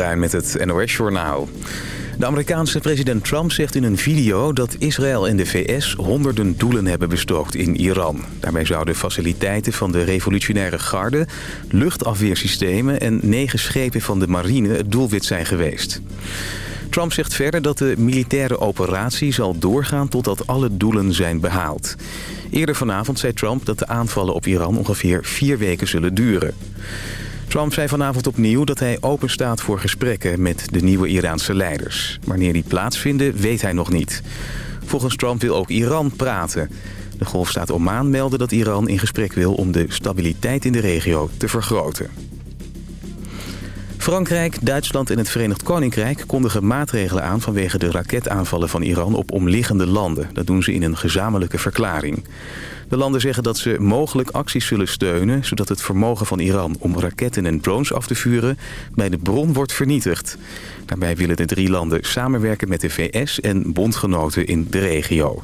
Bruin met het NOS-journaal. De Amerikaanse president Trump zegt in een video dat Israël en de VS honderden doelen hebben bestookt in Iran. Daarbij zouden faciliteiten van de revolutionaire garde, luchtafweersystemen en negen schepen van de marine het doelwit zijn geweest. Trump zegt verder dat de militaire operatie zal doorgaan totdat alle doelen zijn behaald. Eerder vanavond zei Trump dat de aanvallen op Iran ongeveer vier weken zullen duren. Trump zei vanavond opnieuw dat hij open staat voor gesprekken met de nieuwe Iraanse leiders. Wanneer die plaatsvinden weet hij nog niet. Volgens Trump wil ook Iran praten. De golfstaat Oman meldde dat Iran in gesprek wil om de stabiliteit in de regio te vergroten. Frankrijk, Duitsland en het Verenigd Koninkrijk kondigen maatregelen aan vanwege de raketaanvallen van Iran op omliggende landen. Dat doen ze in een gezamenlijke verklaring. De landen zeggen dat ze mogelijk acties zullen steunen... zodat het vermogen van Iran om raketten en drones af te vuren... bij de bron wordt vernietigd. Daarbij willen de drie landen samenwerken met de VS en bondgenoten in de regio.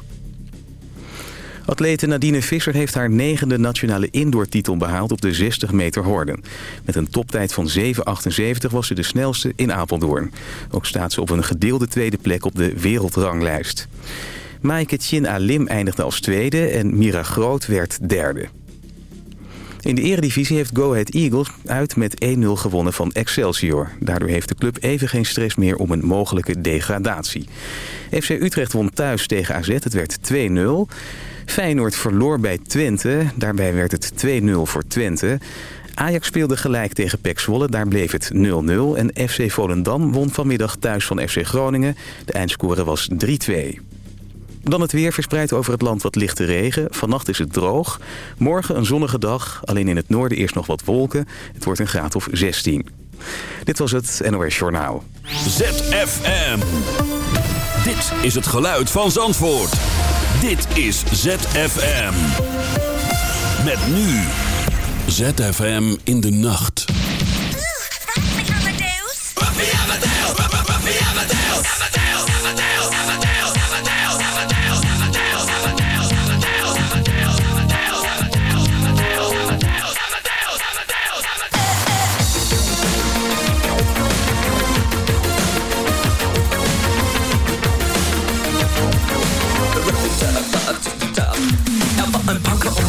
Atlete Nadine Visser heeft haar negende nationale indoortitel behaald op de 60 meter horden. Met een toptijd van 7,78 was ze de snelste in Apeldoorn. Ook staat ze op een gedeelde tweede plek op de wereldranglijst. Maaike Chin Alim eindigde als tweede en Mira Groot werd derde. In de eredivisie heeft Go Ahead Eagles uit met 1-0 gewonnen van Excelsior. Daardoor heeft de club even geen stress meer om een mogelijke degradatie. FC Utrecht won thuis tegen AZ, het werd 2-0. Feyenoord verloor bij Twente, daarbij werd het 2-0 voor Twente. Ajax speelde gelijk tegen PEC Zwolle, daar bleef het 0-0. En FC Volendam won vanmiddag thuis van FC Groningen. De eindscore was 3-2. Dan het weer verspreid over het land wat lichte regen. Vannacht is het droog. Morgen een zonnige dag. Alleen in het noorden eerst nog wat wolken. Het wordt een graad of 16. Dit was het NOS Journaal. ZFM. Dit is het geluid van Zandvoort. Dit is ZFM. Met nu. ZFM in de nacht. Amadeus. Amadeus. Amadeus. Vater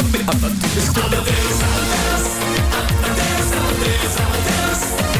Abadeus, abadeus, abadeus, abadeus, abadeus, abadeus, abadeus, abadeus, abadeus, abadeus,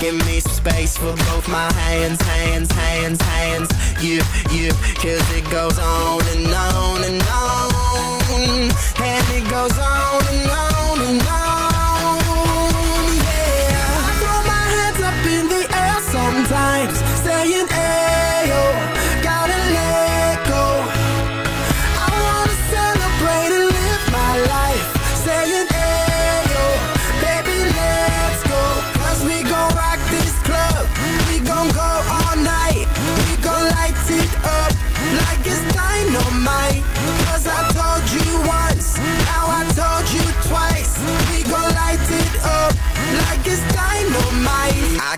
Give me space for both my hands, hands, hands, hands. You, you, cause it goes on and on and on. And it goes on and on and on.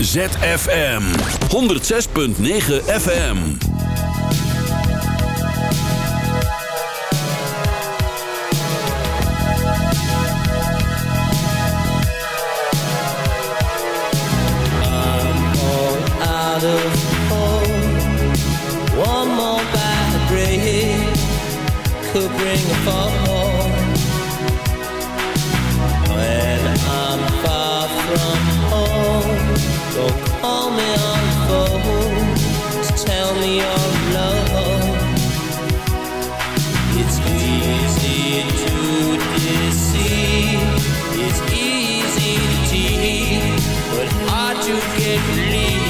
ZFM 106.9 FM. believe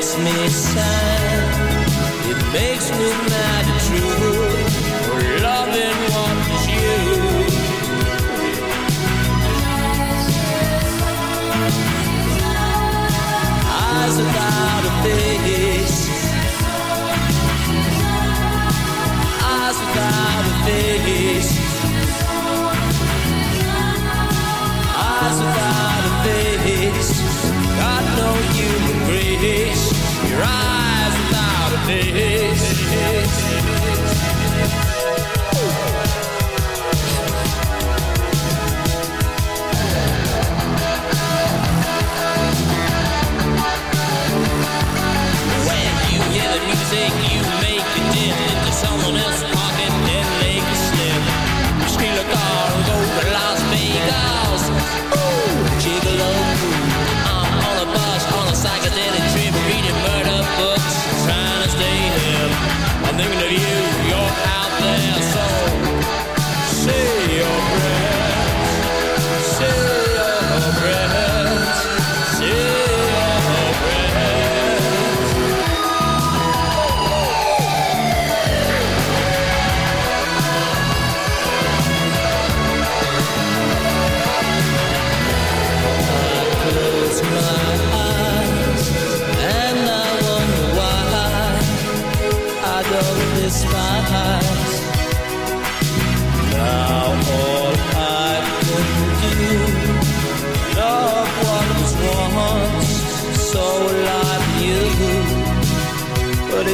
makes me sad. It makes me mad at you For loving what is you. Eyes without a face Eyes without a face Eyes without geest. I'm gonna be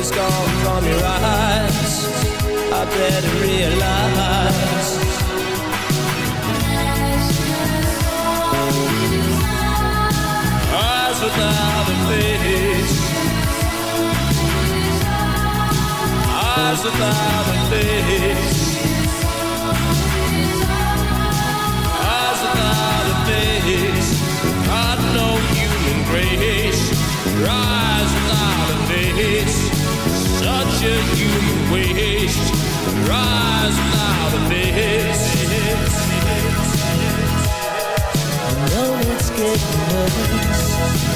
is gone from your eyes. I better realize. Eyes without a face. Eyes without a face. Eyes without a face. God no human grace Rise without a face such a human waste. Rise now the face. I know it's getting worse.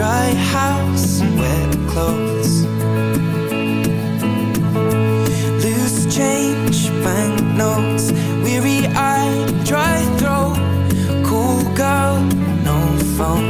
Dry house, and wet clothes. Loose change, banknotes. Weary eye, dry throat. Cool girl, no phone.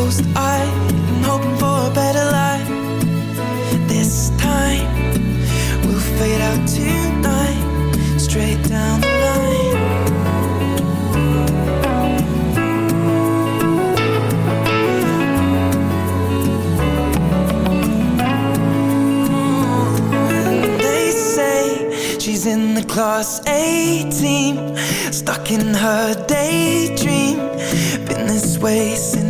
closed eye, and hoping for a better life. This time we'll fade out tonight, straight down the line. They say she's in the class A team, stuck in her daydream. Been this way since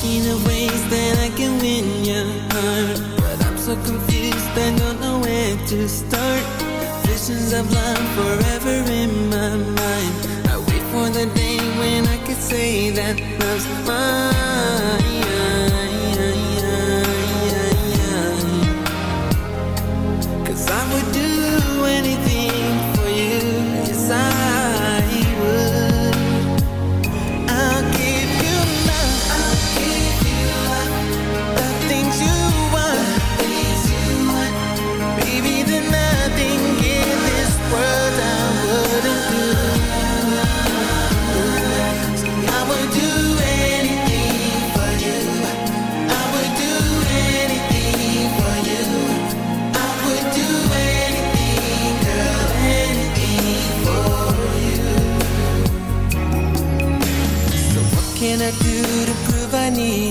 See the ways that I can win your heart. But I'm so confused, I don't know where to start. Visions of love forever in my mind. I wait for the day when I can say that love's mine.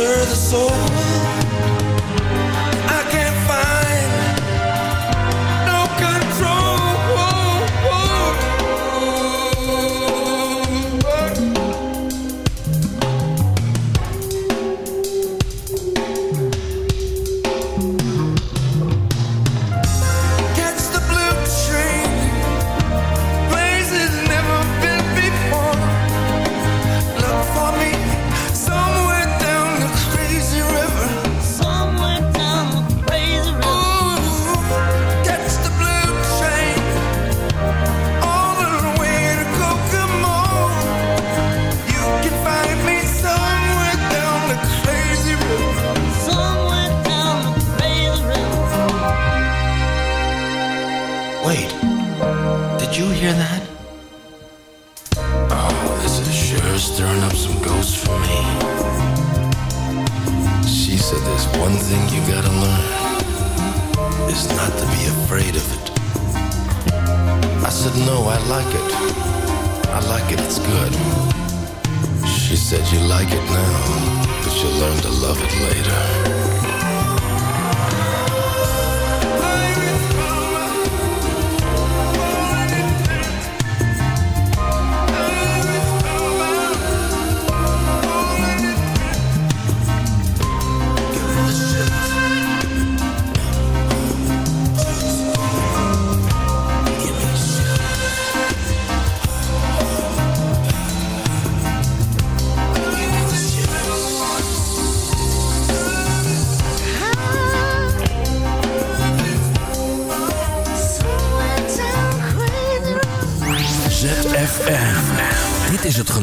stir the soul.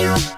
you